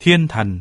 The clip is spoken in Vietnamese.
thiên thần.